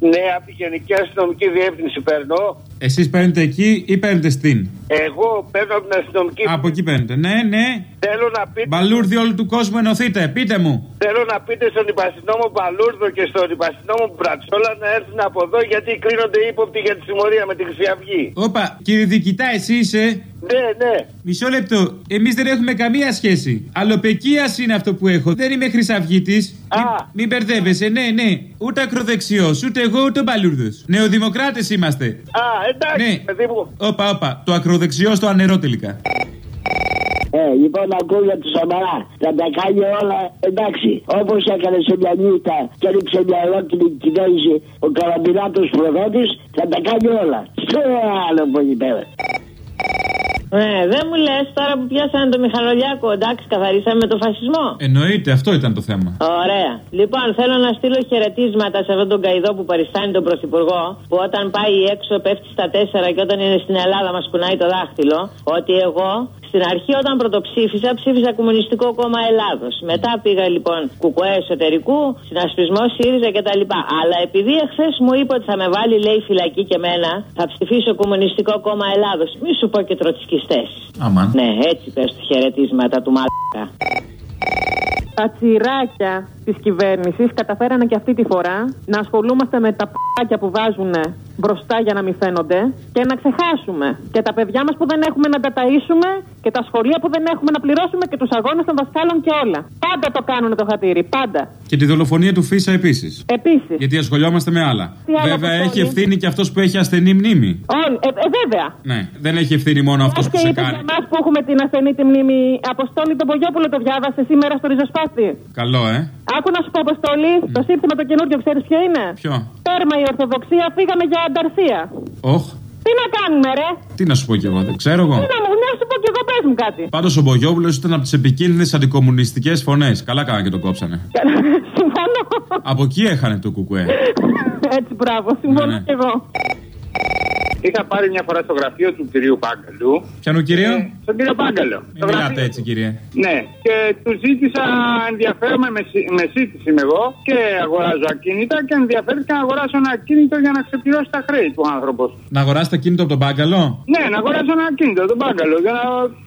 Ναι, από τη Γενική Αστυνομική Διεύθυνση παίρνω. Εσείς παίρνετε εκεί ή παίρνετε στην; Εγώ παίρνω από την αστυνομική. Από εκεί παίρνετε. Ναι, ναι. Θέλω να πείτε. Μπαλούρδι όλου του κόσμου ενωθείτε. Πείτε μου. Θέλω να πείτε στον υπαστηνόμο Παλούρδο και στον υπαστηνόμο Μπρατσόλα να έρθουν από εδώ γιατί κρίνονται ύποπτοι για τη συμμορία με τη Χρυσή Αυγή. Όπα, κύριε Δικητά, εσύ είσαι; Ναι, ναι. Μισό λεπτό. Εμείς δεν έχουμε καμία σχέση. Αλλοπεκία είναι αυτό που έχω. Δεν είμαι χρυσαυγήτης. Α. Μην, μην μπερδεύεσαι, ναι, ναι. Ούτε ακροδεξιός, ούτε εγώ, ούτε ο Μπαλούρδος. Νεοδημοκράτες είμαστε. Α, εντάξει, Ναι. παιδί μου. Όπα, όπα. Το ακροδεξιό στο ανερό τελικά. Ε, λοιπόν, ακούω για τους Σαμαρά. Θα τα κάνει όλα εντάξει. Όπως έκανε σε μια νύχτα και έριξε μια ολόκληρη κυβέρνηση ο καραμπινάτος προδότης, θα τα κάνει όλα. Στο άλλο που εκεί πέρα. Ε, δεν μου λες τώρα που πιάσανε το Μιχαλολιάκο, εντάξει, καθαρίσαμε το φασισμό. Εννοείται, αυτό ήταν το θέμα. Ωραία. Λοιπόν, θέλω να στείλω χαιρετίσματα σε αυτόν τον καηδό που παριστάνει τον Πρωθυπουργό, που όταν πάει έξω πέφτει στα τέσσερα και όταν είναι στην Ελλάδα μας κουνάει το δάχτυλο, ότι εγώ στην αρχή όταν πρωτοψήφισα, ψήφισα Κομμουνιστικό Κόμμα Ελλάδος. Μετά πήγα λοιπόν κουκουέ εσωτερικού, συνασπισμός ΣΥΡΙΖΑ κτλ. Αλλά επειδή εχθές μου είπε ότι θα με βάλει, λέει, φυλακή και μένα, θα ψηφίσω Κομμουνιστικό Κόμμα Ελλάδος. Μη σου πω και τροτσκιστέ. Αμάν. Ναι, έτσι πες του χαιρετίσματα του μαλάκα. Τα τσιράκια της κυβέρνησης καταφέρανε και αυτή τη φορά να ασχολούμαστε με τα π***άκια που βάζουν μπροστά για να μην φαίνονται και να ξεχάσουμε και τα παιδιά μας που δεν έχουμε να τα ταΐσουμε και τα σχολεία που δεν έχουμε να πληρώσουμε και τους αγώνες των δασκάλων και όλα. Πάντα το κάνουν το χατήρι, πάντα. Και τη δολοφονία του Φίσα επίσης. Επίσης. Γιατί ασχολιόμαστε με άλλα. Τι άλλο Βέβαια, αποστολή; έχει ευθύνη και αυτός που έχει ασθενή μνήμη. Όλοι, ε, ε, βέβαια. Ναι, δεν έχει ευθύνη μόνο αυτός Λες που και σε είπες κάνει. για εμάς που έχουμε την ασθενή τη μνήμη Αποστόλη τον Πογιόπουλο το διάβασε σήμερα στο ριζοσπάστη. Καλό, ε. Άκου να σου πω, Αποστολή, το σύνθημα το καινούργιο, ξέρεις ποιο είναι; Ποιο; Τέρμα η Ορθοδοξία, φύγαμε για ανταρσία. Όχ. Τι να κάνουμε, ρε; Τι να σου πω κι εγώ, δεν ξέρω εγώ. Τι να μου, να σου πω κι εγώ, πες μου κάτι. Πάντως ο Μπογιόπουλος ήταν από τις επικίνδυνες αντικομουνιστικές φωνές. Καλά κάνανε και το κόψανε. Συμφωνώ. Από εκεί έχανε το κουκουέ. Έτσι, μπράβο, συμφωνώ Ναι, ναι. κι εγώ. Είχα πάρει μια φορά στο γραφείο του κυρίου Πάγκαλου. Πιανού κυρίο. Στον κύριο Πάγκαλο. Μην μιλάτε έτσι, κύριε. Ναι, και του ζήτησα ενδιαφέρομαι, με, σύ- με σύντηση είμαι εγώ και αγοράζω ακίνητα και ενδιαφέρθηκα να αγοράσω ένα ακίνητο για να ξεπληρώσει τα χρέη του άνθρωπος. Να αγοράσετε κινητό από τον μπάγκαλο. Ναι, να αγοράσω ένα ακίνητο, τον Πάγκαλο, για να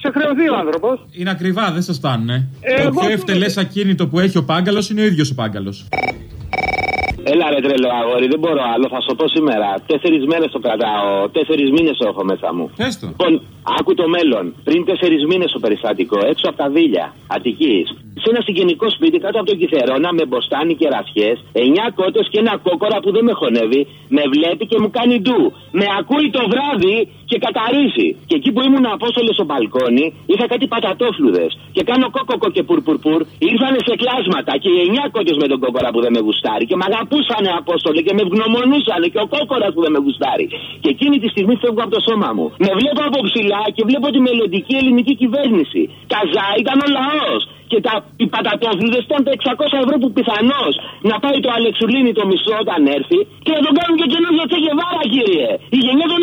ξεχρεωθεί ο άνθρωπος. Είναι ακριβά, δεν σας φτάνουνε. Ε, το εγώ πιο σου- ευτελές ακίνητο που έχει ο πάγκαλος είναι ο ίδιος ο πάγκαλος. Έλα ρε τρελό αγόρι, δεν μπορώ άλλο, θα σου το πω σήμερα. Τέσσερις μέρες το κρατάω, τέσσερις μήνες το έχω μέσα μου. Πες το. Λοιπόν, άκου το μέλλον. Πριν τέσσερις μήνες το περιστατικό, έξω από τα δίλια Αττικής. Σε ένα συγγενικό σπίτι κάτω από τον Κυθερώνα με μποστάνι και ραφιέ, εννιά κότες και ένα κόκορα που δεν με χωνεύει, με βλέπει και μου κάνει ντου. Με ακούει το βράδυ και καταρρίζει. Και εκεί που ήμουν απόστολος στο μπαλκόνι, είχα κάτι πατατόφλουδες. Και κάνω κόκοκο και πουρπουρπουρ. Ήρθανε σε κλάσματα και οι εννιά κότες με τον κόκορα που δεν με γουστάρει. Και με αγαπούσανε απόστολε και με ευγνωμονούσανε και ο κόκορας που δεν με γουστάρει. Και εκείνη τη στιγμή φεύγω από το σώμα μου. Με βλέπω από ψηλά και βλέπω τη μελλοντική ελληνική κυβέρνηση. Καζά ήταν ο λαός. Και τα, οι πατατόφλουδες ήταν τα 600 ευρώ που πιθανώς να πάει το Αλεξουλίνη το μισθό όταν έρθει και να τον κάνουν και καινούργιο τσεγεβάρα, κύριε. Η γενιά των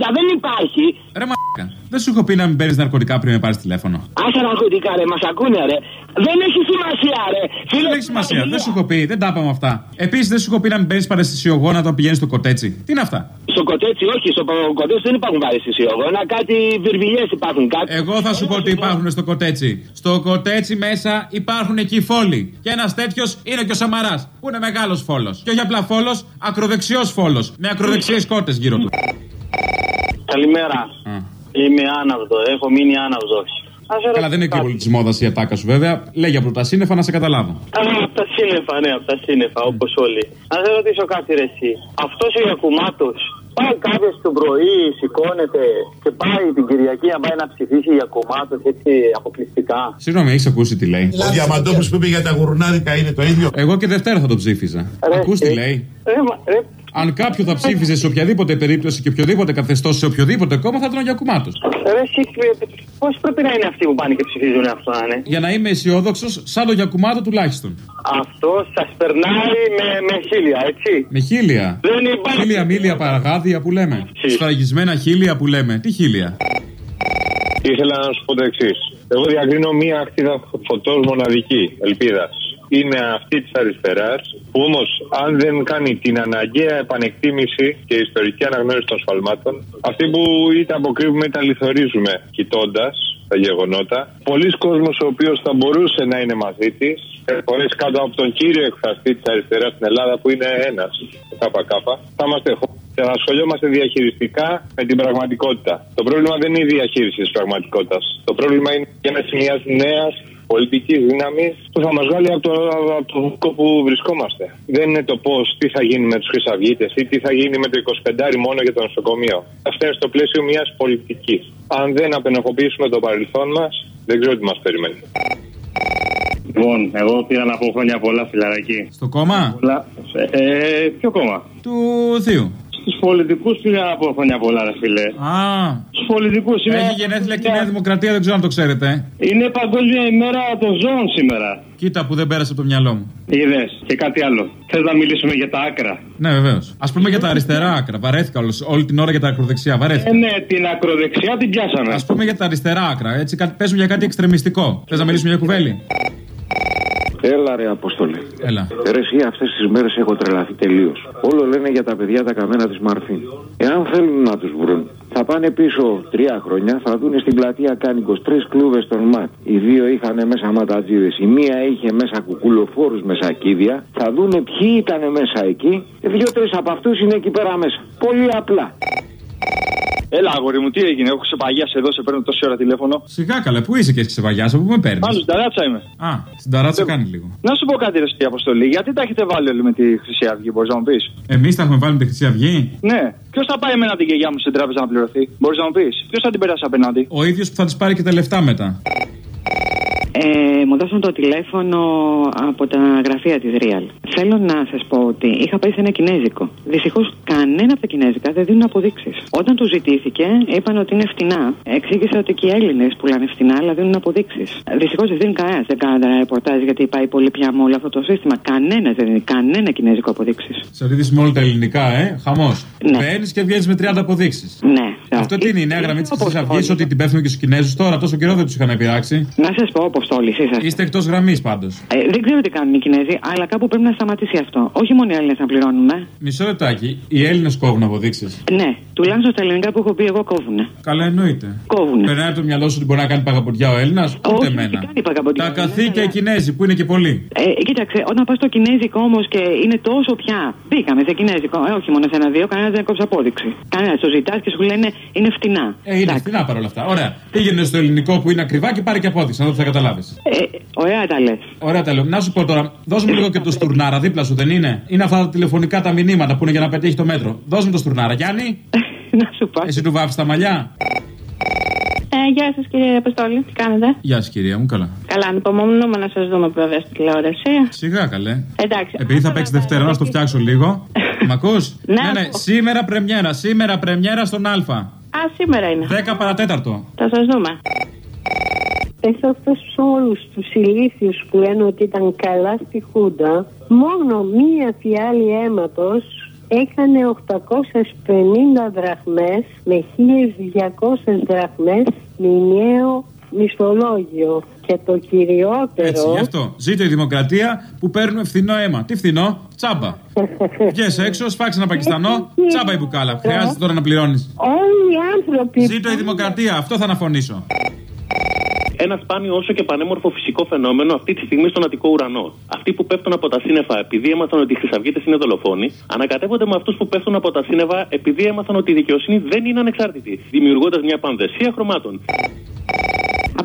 760 δεν υπάρχει. Ρε μαλάκα. Δεν σου έχω πει να μην παίρνεις ναρκωτικά πριν με πάρεις τηλέφωνο. Άσε ναρκωτικά, ρε, μας ακούνε, ρε. Δεν έχει σημασία, ρε. Δεν έχει σημασία, δεν σου έχω πει, δεν τα είπαμε αυτά. Επίσης δεν σου έχω πει να μην παίρνεις παρεστησιογόνα όταν πηγαίνεις στο κοτέτσι. Τι είναι αυτά; Στο κοτέτσι, όχι, στο κοτέτσι δεν υπάρχουν παρεστησιογόνα, κάτι βιρβιλιέ υπάρχουν. Κάτι... Εγώ θα σου πω ότι υπάρχουν στο κοτέτσι. Στο κοτέτσι μέσα υπάρχουν εκεί φόλοι. Και ένας τέτοιος είναι και ο Σαμαράς, που είναι μεγάλος φόλος. Και όχι απλά φόλος, ακροδεξιός φόλος. Με ακροδεξιές κότες γύρω του. Καλημέρα. Α. Είμαι άναυδο. Έχω μείνει άναυδο. Καλά, δεν είναι και πολύ της μόδας η ατάκα σου βέβαια. Λέγε από τα σύννεφα να σε καταλάβω. Από τα σύννεφα, ναι, από τα σύννεφα, όπως όλοι. Να σε ρωτήσω κάτι, ρε, εσύ. Αυτός ο Γιακουμάτος πάει κάποιος το πρωί, σηκώνεται και πάει την Κυριακή να πάει να ψηφίσει Γιακουμάτο έτσι αποκλειστικά. Συγγνώμη, έχεις ακούσει τι λέει. Ο Διαμαντόπουλος που είπε για τα γουρνάδικα είναι το ίδιο. Εγώ και Δευτέρα θα το ψήφιζα. Ρε, Ακούς τι ε, λέει. Ρε, μα- ρε, Αν κάποιο θα ψήφιζε σε οποιαδήποτε περίπτωση και οποιοδήποτε καθεστώς σε οποιοδήποτε κόμμα θα ήταν ο Γιακουμάτος. Ρε, εσύ, πώ πρέπει να είναι αυτοί που πάνε και ψηφίζουν αυτό να είναι; Για να είμαι αισιόδοξος, σαν το Γιακουμάτο τουλάχιστον. Αυτό σας περνάει με, με χίλια, έτσι; Με χίλια. Δεν υπάρχει. Χίλια μίλια παραγάδια που λέμε. Ση. Σφραγισμένα χίλια που λέμε. Τι χίλια; Ήθελα να σου πω το εξής. Εγώ διακρίνω μία ακτίδα φωτός μοναδική, ελπίδας. Είναι αυτή της αριστεράς, που όμως αν δεν κάνει την αναγκαία επανεκτίμηση και ιστορική αναγνώριση των σφαλμάτων, αυτή που είτε αποκρύβουμε είτε αληθορίζουμε κοιτώντας τα γεγονότα. Πολλοί κόσμος ο οποίος θα μπορούσε να είναι μαζί της, φορές κάτω από τον κύριο εκφραστή της αριστεράς στην Ελλάδα που είναι ένας, ο ΚΚ, θα είμαστε χώροι και θα ασχολιόμαστε διαχειριστικά με την πραγματικότητα. Το πρόβλημα δεν είναι η διαχείριση της πραγματικότητας. Το πρόβλημα είναι η γέννηση μια νέας πολιτική δύναμη που θα μας βγάλει από το, από το βουκό που βρισκόμαστε. Δεν είναι το πώς, τι θα γίνει με τους Χρυσαυγίτες ή τι θα γίνει με το 25 μόνο για το νοσοκομείο. Αυτό είναι στο πλαίσιο μιας πολιτικής. Αν δεν απενοχοποιήσουμε το παρελθόν μας, δεν ξέρω τι μας περιμένει. Λοιπόν, εγώ πήρα να πω χρόνια πολλά φιλαράκι. Στο κόμμα; Πολλά. Ε, ε, ποιο κόμμα; του Θείου. Στους πολιτικούς πήρα να πω χρόνια πολλά, ρε φίλε; Α, Στους πολιτικούς είναι. έχει γενέθλια και η Νέα Δημοκρατία, δεν ξέρω αν το ξέρετε. Είναι Παγκόσμια ημέρα των ζώων σήμερα. Κοίτα που δεν πέρασε από το μυαλό μου. Είδες και κάτι άλλο. Θες να μιλήσουμε για τα άκρα; Ναι, βεβαίως. Α πούμε για τα αριστερά άκρα. Βαρέθηκα όλος- όλη την ώρα για τα ακροδεξιά. Ε, Βαρέθηκα. ναι, την ακροδεξιά την πιάσαμε. Α πούμε για τα αριστερά άκρα. Έτσι κάτι- παίζουμε για κάτι εξτρεμιστικό. Θες να μιλήσουμε για κουβέλη. Έλα ρε Αποστολή. Έλα. Ρε εσύ αυτές τις μέρες έχω τρελαθεί τελείως. Όλο λένε για τα παιδιά τα καμένα της Μαρφίν. Εάν θέλουν να τους βρουν, θα πάνε πίσω τρία χρόνια, θα δουν στην πλατεία Κάνικος τρεις κλούβες των ΜΑΤ. Οι δύο είχαν μέσα ματατζίδες, η μία είχε μέσα κουκουλοφόρους με σακίδια. Θα δούνε ποιοι ήταν μέσα εκεί. Δύο-τρεις από αυτούς είναι εκεί πέρα μέσα. Πολύ απλά. Έλα, αγόρι μου, τι έγινε; Έχω ξεπαγιάσει εδώ, σε παίρνω τόση ώρα τηλέφωνο. Σιγά καλά, πού είσαι και έχεις ξεβαγιάσει, από πού με παίρνεις; Πάνω στην ταράτσα είμαι. Α, στην ταράτσα κάνει λίγο. Να σου πω κάτι, ρε στη αποστολή. Γιατί τα έχετε βάλει όλοι με τη Χρυσή Αυγή, μπορείς να μου πεις; Εμείς τα έχουμε βάλει με τη Χρυσή Αυγή; Ναι. Ποιος θα πάει εμένα την γιαγιά μου στην τράπεζα να πληρωθεί, μπορείς να μου πεις; Ποιος θα την περάσει απέναντι; Ο ίδιος που θα της πάρει και τα λεφτά μετά. Ε, μου δώσαν το τηλέφωνο από τα γραφεία της Real. Θέλω να σας πω ότι είχα πάει σε ένα κινέζικο. Δυστυχώς κανένα από τα κινέζικα δεν δίνουν αποδείξεις. Όταν τους ζητήθηκε, είπαν ότι είναι φτηνά. Εξήγησε ότι και οι Έλληνες πουλάνε φτηνά, αλλά δίνουν αποδείξεις. Δυστυχώς δεν δίνει κανένας. Δεν κάνανε ένα ρεπορτάζ γιατί πάει πολύ πια με όλο αυτό το σύστημα. Κανένα δεν δίνει κανένα κινέζικο αποδείξεις. Σε ρίχνει με όλα τα ελληνικά, ε; Χαμός. Ναι. Μπαίνει και βγαίνεις με 30 αποδείξεις. Ναι. Αυτό τι είναι η νέα γραμμή της Χρυσής Αυγής, Αποστόλη. ότι την πέφτουν και στους Κινέζους τώρα, τόσο καιρό δεν τους είχαν πειράξει. Να σας πω, Αποστόλη, είσαστε. Είστε εκτός γραμμής πάντως. Ε, δεν ξέρω τι κάνουν οι Κινέζοι, αλλά κάπου πρέπει να σταματήσει αυτό. Όχι μόνο οι Έλληνες να πληρώνουμε. Μισό λεπτάκι. Οι Έλληνες κόβουν αποδείξει. Ναι, τουλάχιστον στα ελληνικά που έχω πει εγώ κόβουνε. Καλά εννοείται. Κόβουνε. Περνάει από το μυαλό σου ότι μπορεί να κάνει παγαποντιά ο Έλληνας, ούτε Όχι, εμένα. δεν κάνει παγαποντιά. Τα καθήκια οι Κινέζοι που είναι και πολλοί. Ε, κοίταξε, όταν πας στο Κινέζικο όμως και είναι τόσο πια. Μπήκαμε σε Κινέζικο, ε, όχι μόνο σε ένα-δύο, κανένας δεν κόψει απόδειξη. Κανένας το ζητάς και σου λένε είναι φτηνά. Ε, είναι φθηνά παρόλα αυτά. Ωραία. Πήγαινε στο ελληνικό που είναι ακριβά και πάρε και απόδειξη, να δω τι θα καταλάβεις. Ε, ωραία τα λες. Ωραία, τα λέω. Να σου πω τώρα, δώσ' μου λίγο και το στουρνάρα δίπλα σου, δεν είναι; Είναι αυτά τα τηλεφωνικά τα μηνύματα που είναι για να πετύχει το μέτρο. Δώσ' μου το στουρνάρα, Γιάννη. να σου πω. Εσύ του βάφεις τα μαλλιά. Ε, γεια σας κύριε Αποστόλη, τι κάνετε; Γεια σας, κυρία μου, καλά. Καλά, ανυπομονούμε να σας δούμε βέβαια στη τηλεόραση. Σιγά καλέ. Εντάξει. Επειδή θα παίξεις Δευτέρα, να στο φτιάξω λίγο. Μ' ακούς; Ναι, ναι, ναι. ακούω. Σήμερα πρεμιέρα, σήμερα πρεμιέρα στον Α. Α, σήμερα είναι. 10 παρατέταρτο. Θα σας δούμε. Έχω αυτούς όλους τους ηλίθιους που λένε ότι ήταν καλά στη Χούντα, μόνο μία φιάλη αίματος έκανε 850 δραχμές με 1200 δραχμές μηνιαίο μισθολόγιο. Και το κυριότερο... Έτσι, γι' αυτό. Ζήτω η δημοκρατία που παίρνουμε φθηνό αίμα. Τι φθηνό, τσάμπα. Βγες έξω, σφάξε ένα Πακιστανό, τσάμπα η μπουκάλα. Χρειάζεται τώρα να πληρώνεις. Όλοι οι άνθρωποι... Ζήτω η δημοκρατία, αυτό θα αναφωνήσω. Ένα σπάνιο όσο και πανέμορφο φυσικό φαινόμενο αυτή τη στιγμή στον Αττικό ουρανό. Αυτοί που πέφτουν από τα σύννεφα επειδή έμαθαν ότι οι Χρυσαυγίτε είναι δολοφόνοι, ανακατεύονται με αυτούς που πέφτουν από τα σύννεφα επειδή έμαθαν ότι η δικαιοσύνη δεν είναι ανεξάρτητη, δημιουργώντας μια πανδεσία χρωμάτων.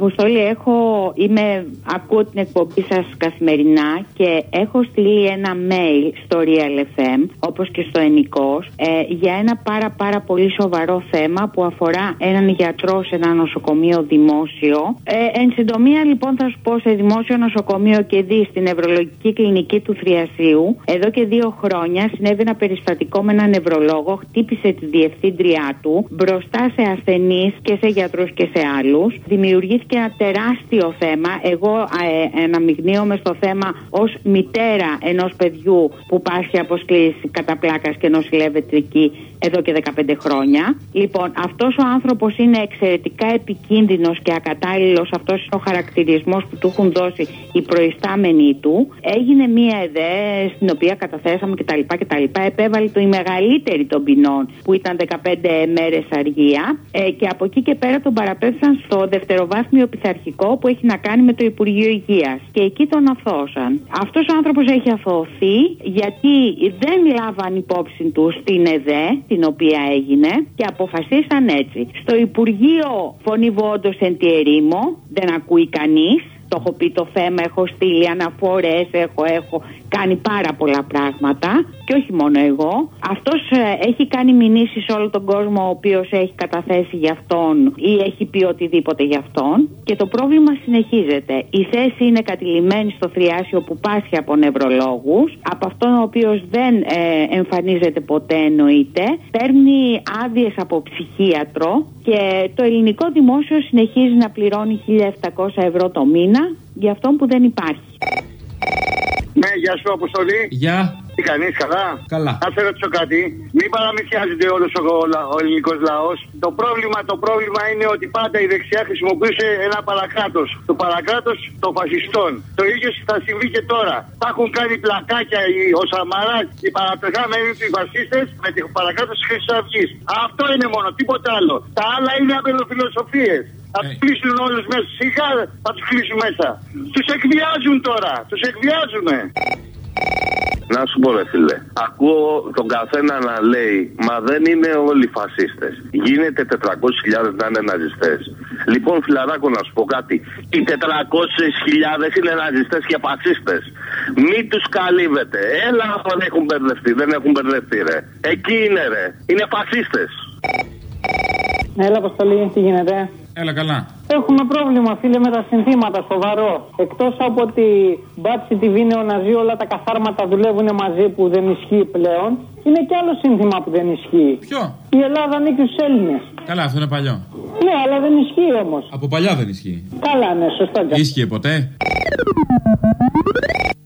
Αποστολή, έχω, είμαι, ακούω την εκπομπή σας καθημερινά και έχω στείλει ένα mail στο Real FM, όπως και στο Ενικός, ε, για ένα πάρα πάρα πολύ σοβαρό θέμα που αφορά έναν γιατρό σε ένα νοσοκομείο δημόσιο. Ε, εν συντομία λοιπόν θα σου πω σε δημόσιο νοσοκομείο και δει στην νευρολογική κλινική του Θριασίου, εδώ και δύο χρόνια συνέβη ένα περιστατικό με έναν νευρολόγο, χτύπησε τη διευθύντριά του μπροστά σε ασθενείς και σε γιατρούς και σε άλλους. Δημιουργήθηκε ένα τεράστιο θέμα. Εγώ ε, αναμειγνύομαι στο θέμα ως μητέρα ενός παιδιού που πάσχει από σκλήρηση κατά πλάκας και νοσηλεύεται εκεί εδώ και 15 χρόνια. Λοιπόν, αυτός ο άνθρωπος είναι εξαιρετικά επικίνδυνος και ακατάλληλος. Αυτός είναι ο χαρακτηρισμός που του έχουν δώσει οι προϊστάμενοι του. Έγινε μία ΕΔΕ στην οποία καταθέσαμε κτλ. κτλ. Επέβαλε το η μεγαλύτερη των ποινών που ήταν 15 μέρες αργία. Ε, και από εκεί και πέρα τον παραπέμψαν στο δευτεροβάθμιο πειθαρχικό που έχει να κάνει με το Υπουργείο Υγείας. Και εκεί τον αθώσαν. Αυτός ο άνθρωπος έχει αθωωωθεί γιατί δεν λάβαν υπόψη του την ΕΔΕ, την οποία έγινε, και αποφασίσαν έτσι. Στο Υπουργείο φωνή όντω εν τη ερήμο, δεν ακούει κανείς. Το έχω πει το θέμα, έχω στείλει αναφορές, έχω, έχω κάνει πάρα πολλά πράγματα και όχι μόνο εγώ. Αυτός έχει κάνει μηνύσεις σε όλο τον κόσμο ο οποίος έχει καταθέσει για αυτόν ή έχει πει οτιδήποτε για αυτόν. Και το πρόβλημα συνεχίζεται. Η θέση είναι κατηλημένη στο θριάσιο που πάσχει από νευρολόγους. Από αυτόν ο οποίος δεν ε, εμφανίζεται ποτέ εννοείται. Παίρνει άδειες από ψυχίατρο και το ελληνικό δημόσιο συνεχίζει να πληρώνει 1.700 ευρώ το μήνα για αυτόν που δεν υπάρχει. Ναι, γεια σου, Αποστολή. Γεια. Τι κάνεις, καλά; Καλά. Να σε ρωτήσω κάτι. Μην παραμυθιάζεται όλος ο, ο, ο ελληνικός λαός. Το πρόβλημα, το πρόβλημα είναι ότι πάντα η δεξιά χρησιμοποιούσε ένα παρακράτος. Το παρακράτος των φασιστών. Το ίδιο θα συμβεί και τώρα. Θα έχουν κάνει πλακάκια οι, ο Σαμαράς, οι παραπεχάμενοι τους οι φασίστες με το παρακράτο της Χρυσής Αυγής. Αυτό είναι μόνο, τίποτα άλλο. Τα άλλα είναι απελοφιλοσοφίε. Θα τους κλείσουν όλους μέσα. Σιγά θα τους κλείσουν μέσα. Τους εκβιάζουν τώρα. Τους εκβιάζουν. Να σου πω, ρε φίλε. Ακούω τον καθένα να λέει, μα δεν είναι όλοι φασίστες. Γίνεται 400.000 να είναι ναζιστές. Λοιπόν, φιλαράκο, να σου πω κάτι. Οι 400.000 είναι ναζιστές και φασίστες. Μην τους καλύβετε. Έλα, δεν έχουν μπερδευτεί. Δεν έχουν μπερδευτεί, ρε. Εκεί είναι, ρε. Είναι φασίστες. Έλα, Αποστολή, τι γίνεται; Έλα καλά. Έχουμε πρόβλημα, φίλε, με τα συνθήματα, σοβαρό. Εκτός από ότι μπάτσι τη βίνεο ναζί, όλα τα καθάρματα δουλεύουν μαζί που δεν ισχύει πλέον. Είναι και άλλο σύνθημα που δεν ισχύει. Ποιο; Η Ελλάδα ανήκει στους Έλληνες. Καλά, αυτό είναι παλιό. Ναι, αλλά δεν ισχύει όμως. Από παλιά δεν ισχύει. Καλά, ναι, σωστό. Ίσχυε ποτέ;